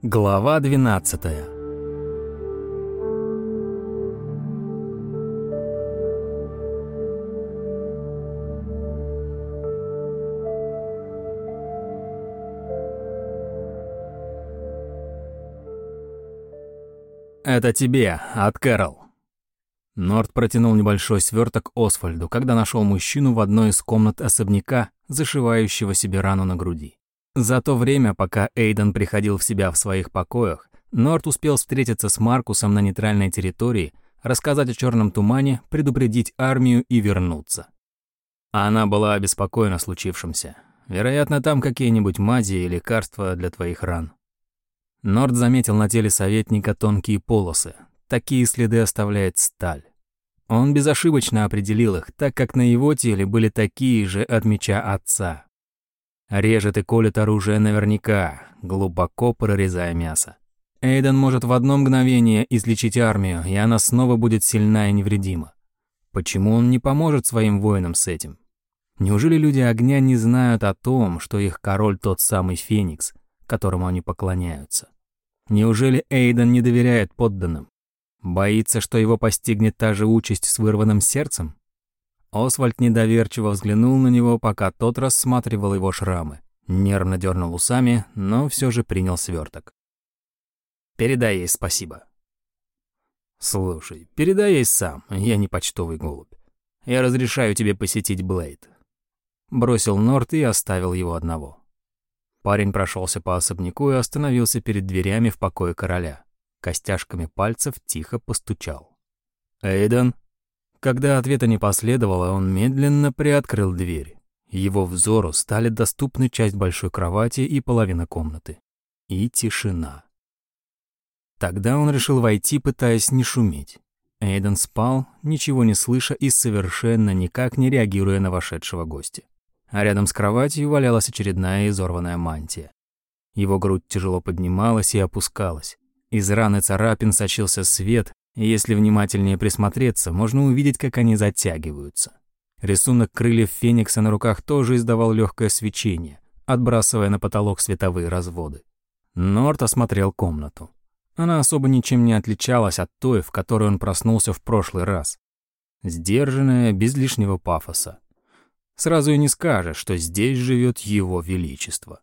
Глава 12 «Это тебе, от Кэрол». Норд протянул небольшой сверток Освальду, когда нашел мужчину в одной из комнат особняка, зашивающего себе рану на груди. За то время, пока Эйден приходил в себя в своих покоях, Норд успел встретиться с Маркусом на нейтральной территории, рассказать о черном тумане, предупредить армию и вернуться. Она была обеспокоена случившимся. Вероятно, там какие-нибудь мази и лекарства для твоих ран. Норд заметил на теле советника тонкие полосы. Такие следы оставляет сталь. Он безошибочно определил их, так как на его теле были такие же от меча отца. Режет и колет оружие наверняка, глубоко прорезая мясо. Эйден может в одно мгновение излечить армию, и она снова будет сильна и невредима. Почему он не поможет своим воинам с этим? Неужели люди огня не знают о том, что их король тот самый Феникс, которому они поклоняются? Неужели Эйден не доверяет подданным? Боится, что его постигнет та же участь с вырванным сердцем? Освальд недоверчиво взглянул на него, пока тот рассматривал его шрамы. Нервно дернул усами, но все же принял сверток. «Передай ей спасибо». «Слушай, передай ей сам, я не почтовый голубь. Я разрешаю тебе посетить Блейд». Бросил Норт и оставил его одного. Парень прошелся по особняку и остановился перед дверями в покое короля. Костяшками пальцев тихо постучал. «Эйден?» Когда ответа не последовало, он медленно приоткрыл дверь. Его взору стали доступны часть большой кровати и половина комнаты. И тишина. Тогда он решил войти, пытаясь не шуметь. Эйден спал, ничего не слыша и совершенно никак не реагируя на вошедшего гостя а рядом с кроватью валялась очередная изорванная мантия. Его грудь тяжело поднималась и опускалась. Из раны царапин сочился свет, если внимательнее присмотреться, можно увидеть, как они затягиваются. Рисунок крыльев феникса на руках тоже издавал легкое свечение, отбрасывая на потолок световые разводы. Норт осмотрел комнату. Она особо ничем не отличалась от той, в которой он проснулся в прошлый раз. Сдержанная, без лишнего пафоса. Сразу и не скажешь, что здесь живет его величество.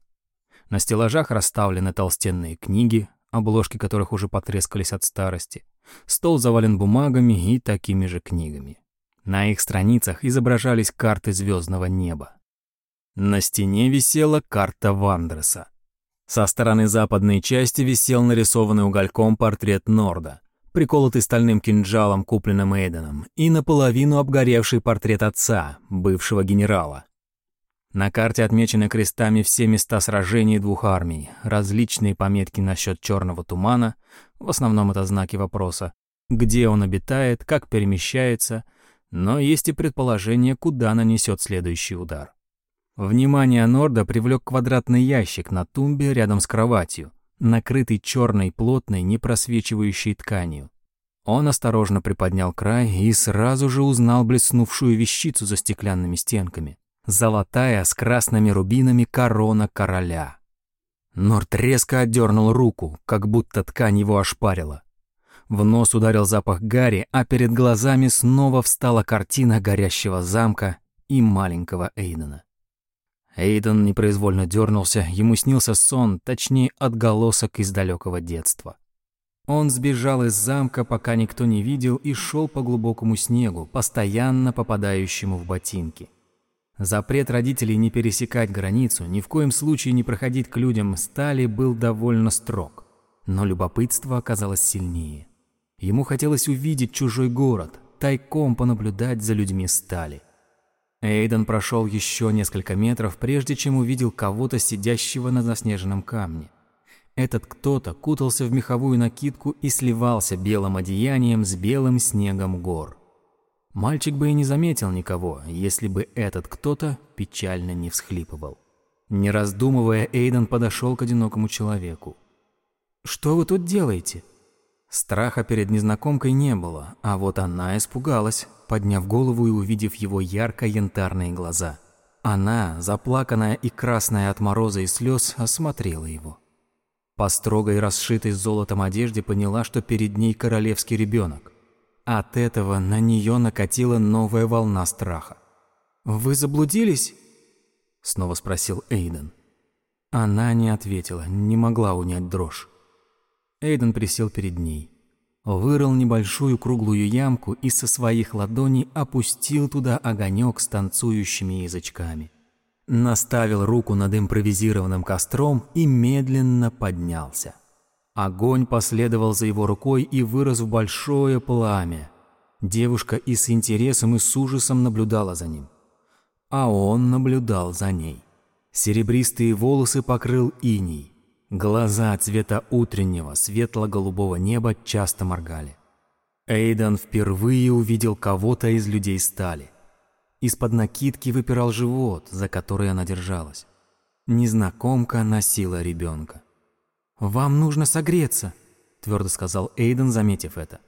На стеллажах расставлены толстенные книги, обложки которых уже потрескались от старости. Стол завален бумагами и такими же книгами. На их страницах изображались карты звездного неба. На стене висела карта Вандреса. Со стороны западной части висел нарисованный угольком портрет Норда, приколотый стальным кинжалом, купленным Эйденом, и наполовину обгоревший портрет отца, бывшего генерала. На карте отмечены крестами все места сражений двух армий, различные пометки насчет черного тумана, в основном это знаки вопроса, где он обитает, как перемещается, но есть и предположение, куда нанесет следующий удар. Внимание Норда привлек квадратный ящик на тумбе рядом с кроватью, накрытый черной плотной непросвечивающей тканью. Он осторожно приподнял край и сразу же узнал блеснувшую вещицу за стеклянными стенками. Золотая с красными рубинами корона короля. Норт резко отдернул руку, как будто ткань его ошпарила. В нос ударил запах гари, а перед глазами снова встала картина горящего замка и маленького Эйдена. Эйден непроизвольно дернулся, ему снился сон, точнее отголосок из далекого детства. Он сбежал из замка, пока никто не видел, и шел по глубокому снегу, постоянно попадающему в ботинки. Запрет родителей не пересекать границу, ни в коем случае не проходить к людям стали был довольно строг. Но любопытство оказалось сильнее. Ему хотелось увидеть чужой город, тайком понаблюдать за людьми стали. Эйден прошел еще несколько метров, прежде чем увидел кого-то, сидящего на заснеженном камне. Этот кто-то кутался в меховую накидку и сливался белым одеянием с белым снегом гор. Мальчик бы и не заметил никого, если бы этот кто-то печально не всхлипывал. Не раздумывая, Эйден подошел к одинокому человеку. «Что вы тут делаете?» Страха перед незнакомкой не было, а вот она испугалась, подняв голову и увидев его ярко-янтарные глаза. Она, заплаканная и красная от мороза и слез, осмотрела его. По строгой расшитой золотом одежде поняла, что перед ней королевский ребенок. От этого на нее накатила новая волна страха. «Вы заблудились?» – снова спросил Эйден. Она не ответила, не могла унять дрожь. Эйден присел перед ней. Вырыл небольшую круглую ямку и со своих ладоней опустил туда огонек с танцующими язычками. Наставил руку над импровизированным костром и медленно поднялся. Огонь последовал за его рукой и вырос в большое пламя. Девушка и с интересом, и с ужасом наблюдала за ним. А он наблюдал за ней. Серебристые волосы покрыл иней. Глаза цвета утреннего, светло-голубого неба часто моргали. Эйдан впервые увидел кого-то из людей стали. Из-под накидки выпирал живот, за который она держалась. Незнакомка носила ребенка. «Вам нужно согреться», — твердо сказал Эйден, заметив это.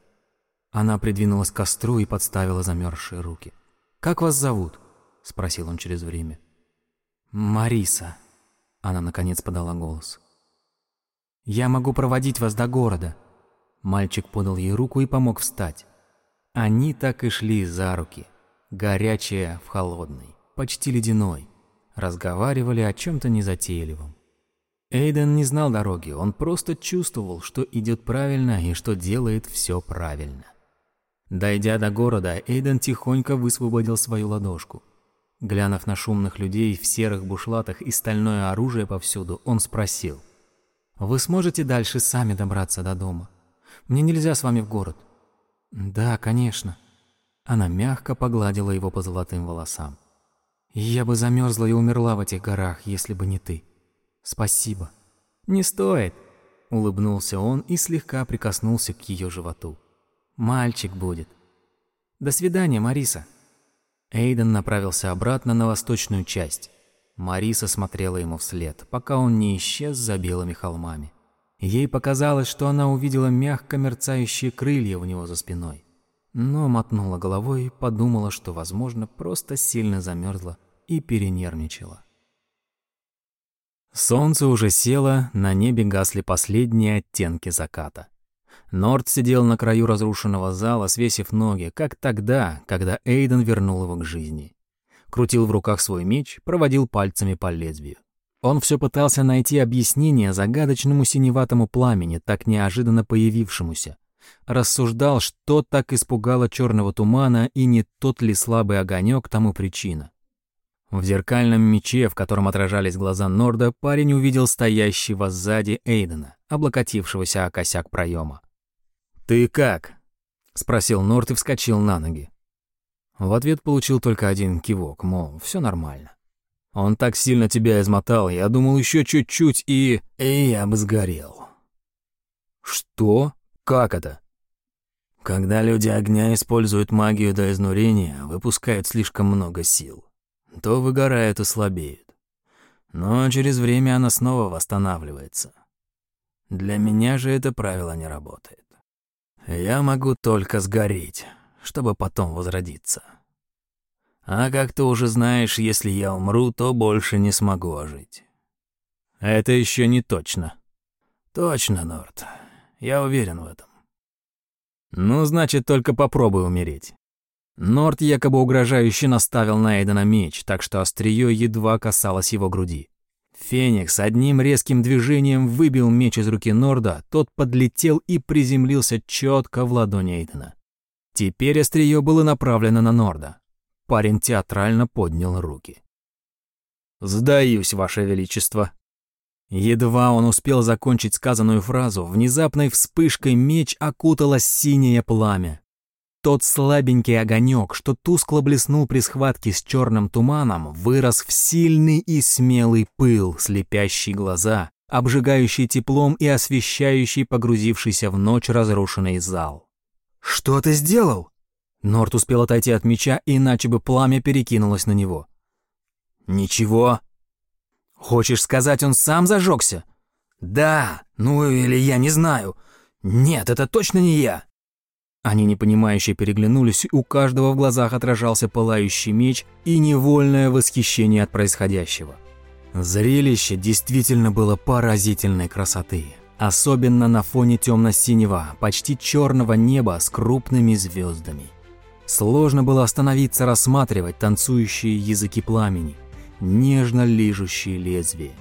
Она придвинулась к костру и подставила замерзшие руки. «Как вас зовут?» — спросил он через время. «Мариса», — она наконец подала голос. «Я могу проводить вас до города». Мальчик подал ей руку и помог встать. Они так и шли за руки — горячая в холодной, почти ледяной. Разговаривали о чем-то незатейливом. Эйден не знал дороги, он просто чувствовал, что идет правильно и что делает все правильно. Дойдя до города, Эйден тихонько высвободил свою ладошку. Глянув на шумных людей в серых бушлатах и стальное оружие повсюду, он спросил. «Вы сможете дальше сами добраться до дома? Мне нельзя с вами в город». «Да, конечно», она мягко погладила его по золотым волосам. «Я бы замерзла и умерла в этих горах, если бы не ты. Спасибо». «Не стоит», — улыбнулся он и слегка прикоснулся к ее животу. «Мальчик будет». «До свидания, Мариса». Эйден направился обратно на восточную часть. Мариса смотрела ему вслед, пока он не исчез за белыми холмами. Ей показалось, что она увидела мягко мерцающие крылья у него за спиной но мотнула головой и подумала, что, возможно, просто сильно замерзла и перенервничала. Солнце уже село, на небе гасли последние оттенки заката. Норд сидел на краю разрушенного зала, свесив ноги, как тогда, когда Эйден вернул его к жизни. Крутил в руках свой меч, проводил пальцами по лезвию. Он все пытался найти объяснение загадочному синеватому пламени, так неожиданно появившемуся, рассуждал, что так испугало черного тумана и не тот ли слабый огонек тому причина. В зеркальном мече, в котором отражались глаза Норда, парень увидел стоящего сзади Эйдена, облокотившегося о косяк проема. «Ты как?» — спросил Норд и вскочил на ноги. В ответ получил только один кивок, мол, все нормально. Он так сильно тебя измотал, я думал еще чуть-чуть и... и я бы сгорел. Что? Как это? Когда люди огня используют магию до изнурения, выпускают слишком много сил, то выгорают и слабеют. Но через время она снова восстанавливается. Для меня же это правило не работает. Я могу только сгореть, чтобы потом возродиться. А как ты уже знаешь, если я умру, то больше не смогу ожить. Это еще не точно. Точно, Норт. Я уверен в этом. Ну, значит, только попробуй умереть. Норт якобы угрожающе наставил на Эйдена меч, так что острие едва касалось его груди. Феникс одним резким движением выбил меч из руки Норда, тот подлетел и приземлился четко в ладони Эйдена. Теперь острие было направлено на Норда. Парень театрально поднял руки. «Сдаюсь, Ваше Величество», Едва он успел закончить сказанную фразу, внезапной вспышкой меч окутало синее пламя. Тот слабенький огонек, что тускло блеснул при схватке с черным туманом, вырос в сильный и смелый пыл, слепящий глаза, обжигающий теплом и освещающий погрузившийся в ночь разрушенный зал. «Что ты сделал?» Норт успел отойти от меча, иначе бы пламя перекинулось на него. «Ничего», Хочешь сказать, он сам зажегся? Да, ну или я не знаю. Нет, это точно не я. Они непонимающе переглянулись, у каждого в глазах отражался пылающий меч и невольное восхищение от происходящего. Зрелище действительно было поразительной красоты, особенно на фоне темно-синего, почти черного неба с крупными звездами. Сложно было остановиться рассматривать танцующие языки пламени, нежно лижущие лезвие.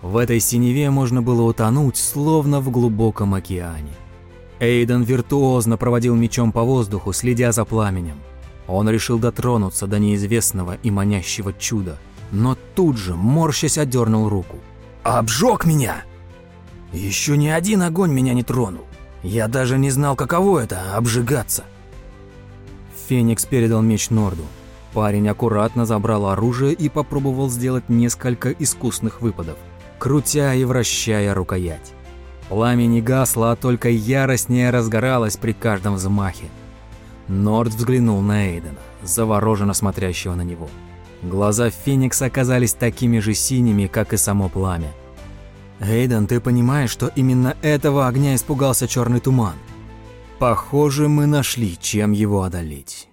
В этой синеве можно было утонуть, словно в глубоком океане. Эйден виртуозно проводил мечом по воздуху, следя за пламенем. Он решил дотронуться до неизвестного и манящего чуда, но тут же, морщась, отдернул руку. «Обжег меня!» «Еще ни один огонь меня не тронул. Я даже не знал, каково это – обжигаться». Феникс передал меч Норду. Парень аккуратно забрал оружие и попробовал сделать несколько искусных выпадов, крутя и вращая рукоять. Пламя не гасло, а только яростнее разгоралось при каждом взмахе. Норд взглянул на Эйдена, завороженно смотрящего на него. Глаза Феникса оказались такими же синими, как и само пламя. «Эйден, ты понимаешь, что именно этого огня испугался черный туман? Похоже, мы нашли, чем его одолеть».